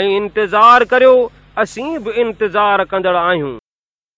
۽ انتظار ڪريو اسين به انتظار ڪندڙ آهيون.